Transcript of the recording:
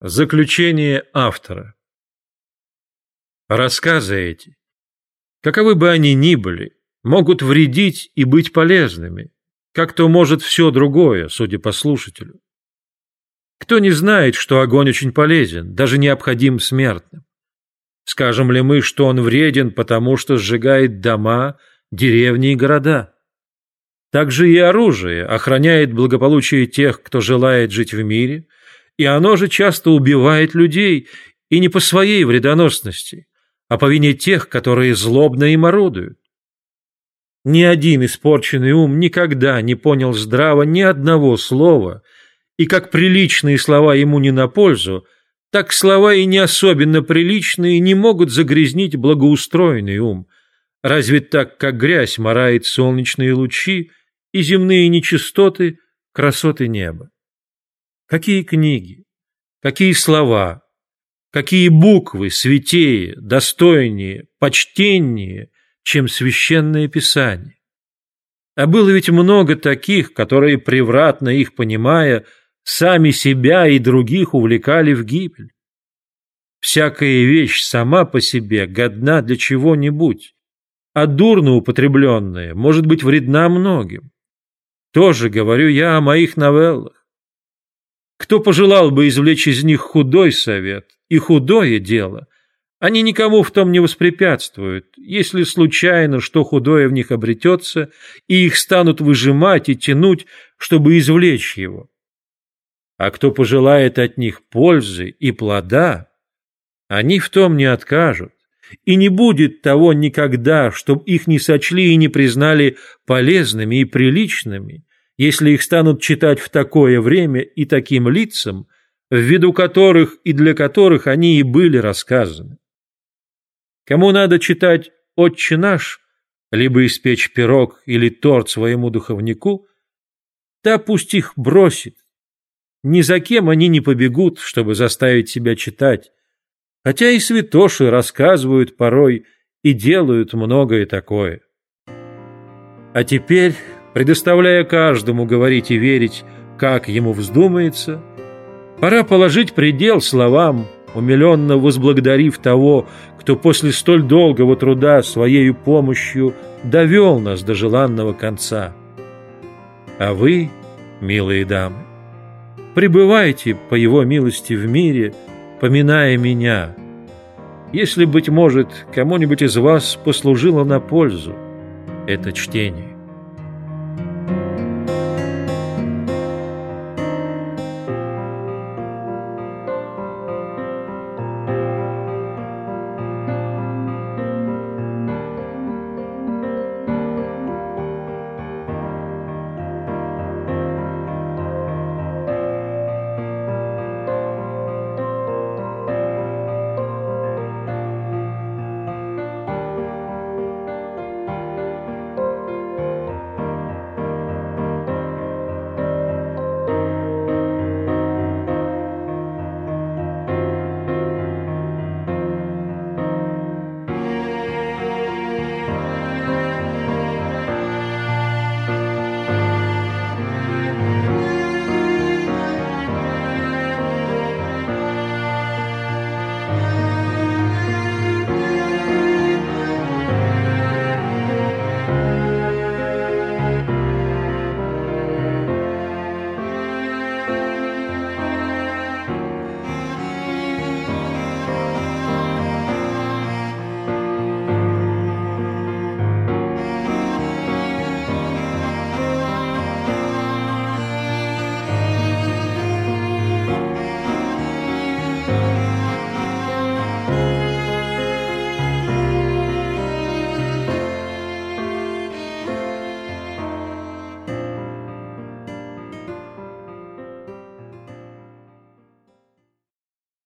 Заключение автора Рассказы эти, каковы бы они ни были, могут вредить и быть полезными, как то может все другое, судя по слушателю. Кто не знает, что огонь очень полезен, даже необходим смертным? Скажем ли мы, что он вреден, потому что сжигает дома, деревни и города? Также и оружие охраняет благополучие тех, кто желает жить в мире – и оно же часто убивает людей, и не по своей вредоносности, а по вине тех, которые злобно им орудуют. Ни один испорченный ум никогда не понял здраво ни одного слова, и как приличные слова ему не на пользу, так слова и не особенно приличные не могут загрязнить благоустроенный ум, разве так, как грязь морает солнечные лучи и земные нечистоты красоты неба. Какие книги, какие слова, какие буквы святее, достойнее, почтеннее, чем священное писание. А было ведь много таких, которые, превратно их понимая, сами себя и других увлекали в гибель. Всякая вещь сама по себе годна для чего-нибудь, а дурно употребленная может быть вредна многим. Тоже говорю я о моих новеллах. Кто пожелал бы извлечь из них худой совет и худое дело, они никому в том не воспрепятствуют, если случайно что худое в них обретется, и их станут выжимать и тянуть, чтобы извлечь его. А кто пожелает от них пользы и плода, они в том не откажут, и не будет того никогда, чтоб их не сочли и не признали полезными и приличными, если их станут читать в такое время и таким лицам, в виду которых и для которых они и были рассказаны. Кому надо читать «Отче наш», либо испечь пирог или торт своему духовнику, та пусть их бросит. Ни за кем они не побегут, чтобы заставить себя читать, хотя и святоши рассказывают порой и делают многое такое. А теперь предоставляя каждому говорить и верить, как ему вздумается, пора положить предел словам, умиленно возблагодарив того, кто после столь долгого труда своей помощью довел нас до желанного конца. А вы, милые дамы, пребывайте по его милости в мире, поминая меня, если, быть может, кому-нибудь из вас послужило на пользу это чтение.